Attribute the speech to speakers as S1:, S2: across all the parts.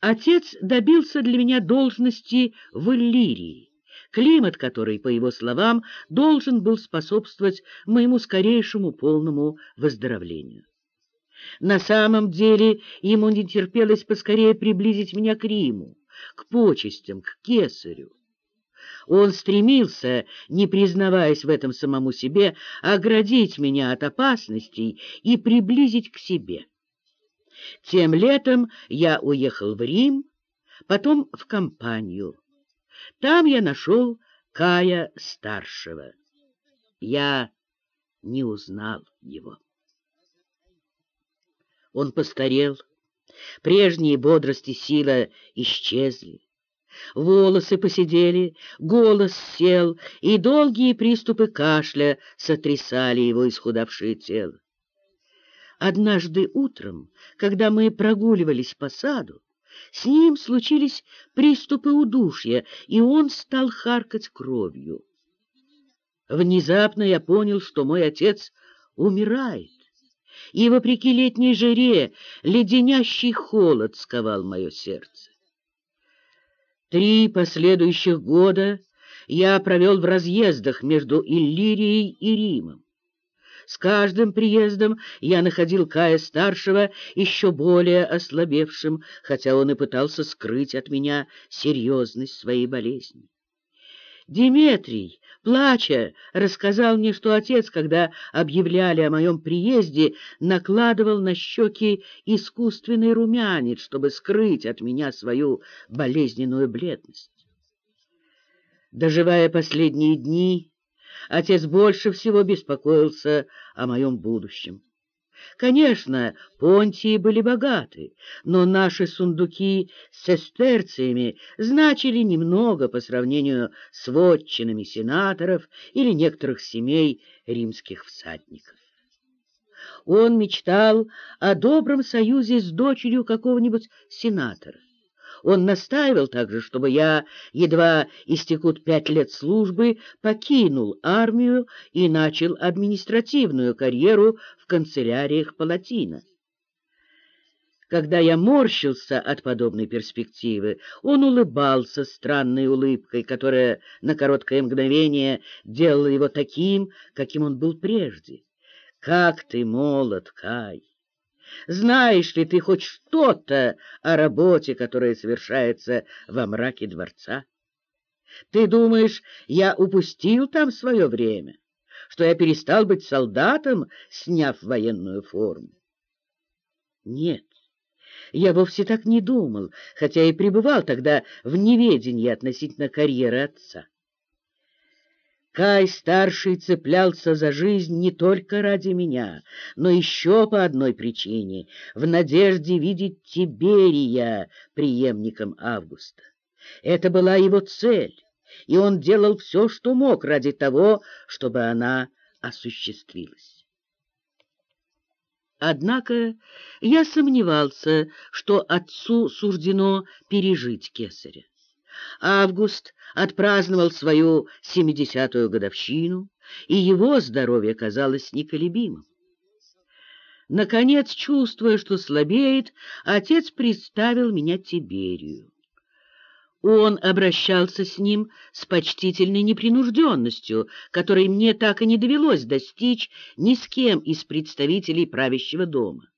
S1: Отец добился для меня должности в Иллирии, климат которой, по его словам, должен был способствовать моему скорейшему полному выздоровлению. На самом деле ему не терпелось поскорее приблизить меня к Риму, к почестям, к кесарю. Он стремился, не признаваясь в этом самому себе, оградить меня от опасностей и приблизить к себе. Тем летом я уехал в Рим, потом в компанию. Там я нашел Кая Старшего. Я не узнал его. Он постарел, прежние бодрости сила исчезли. Волосы посидели, голос сел, и долгие приступы кашля сотрясали его исхудавшее тело. Однажды утром, когда мы прогуливались по саду, с ним случились приступы удушья, и он стал харкать кровью. Внезапно я понял, что мой отец умирает, и, вопреки летней жаре, леденящий холод сковал мое сердце. Три последующих года я провел в разъездах между Иллирией и Римом. С каждым приездом я находил Кая-старшего еще более ослабевшим, хотя он и пытался скрыть от меня серьезность своей болезни. Диметрий, плача, рассказал мне, что отец, когда объявляли о моем приезде, накладывал на щеки искусственный румянец, чтобы скрыть от меня свою болезненную бледность. Доживая последние дни, Отец больше всего беспокоился о моем будущем. Конечно, понтии были богаты, но наши сундуки с эстерциями значили немного по сравнению с вотчинами сенаторов или некоторых семей римских всадников. Он мечтал о добром союзе с дочерью какого-нибудь сенатора. Он настаивал также, чтобы я, едва истекут пять лет службы, покинул армию и начал административную карьеру в канцеляриях Палатина. Когда я морщился от подобной перспективы, он улыбался странной улыбкой, которая на короткое мгновение делала его таким, каким он был прежде. «Как ты молод, Кай! Знаешь ли ты хоть что-то о работе, которая совершается во мраке дворца? Ты думаешь, я упустил там свое время, что я перестал быть солдатом, сняв военную форму? Нет, я вовсе так не думал, хотя и пребывал тогда в неведении относительно карьеры отца. Кай-старший цеплялся за жизнь не только ради меня, но еще по одной причине — в надежде видеть Тиберия преемником Августа. Это была его цель, и он делал все, что мог ради того, чтобы она осуществилась. Однако я сомневался, что отцу суждено пережить кесаря. Август отпраздновал свою семидесятую годовщину, и его здоровье казалось неколебимым. Наконец, чувствуя, что слабеет, отец представил меня Тиберию. Он обращался с ним с почтительной непринужденностью, которой мне так и не довелось достичь ни с кем из представителей правящего дома.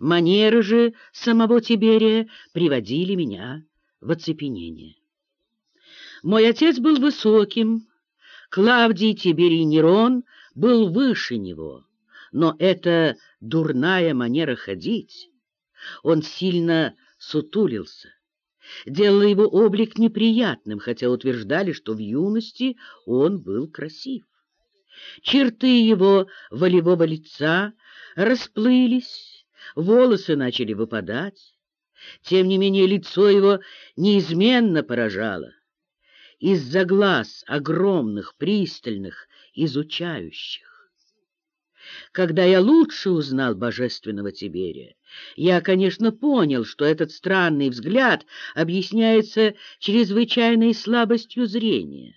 S1: Манеры же самого Тиберия приводили меня в оцепенение. Мой отец был высоким, Клавдий Тиберий Нерон был выше него, но это дурная манера ходить. Он сильно сутулился, делало его облик неприятным, хотя утверждали, что в юности он был красив. Черты его волевого лица расплылись, волосы начали выпадать. Тем не менее лицо его неизменно поражало из-за глаз огромных, пристальных, изучающих. Когда я лучше узнал божественного Тиберия, я, конечно, понял, что этот странный взгляд объясняется чрезвычайной слабостью зрения.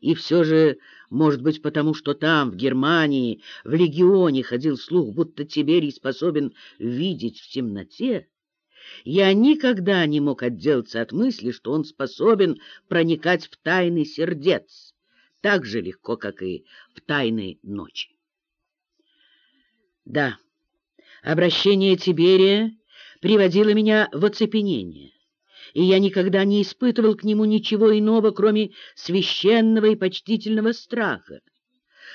S1: И все же, может быть, потому что там, в Германии, в легионе ходил слух, будто Тиберий способен видеть в темноте, я никогда не мог отделаться от мысли, что он способен проникать в тайны сердец так же легко, как и в тайны ночи. Да, обращение Тиберия приводило меня в оцепенение, и я никогда не испытывал к нему ничего иного, кроме священного и почтительного страха,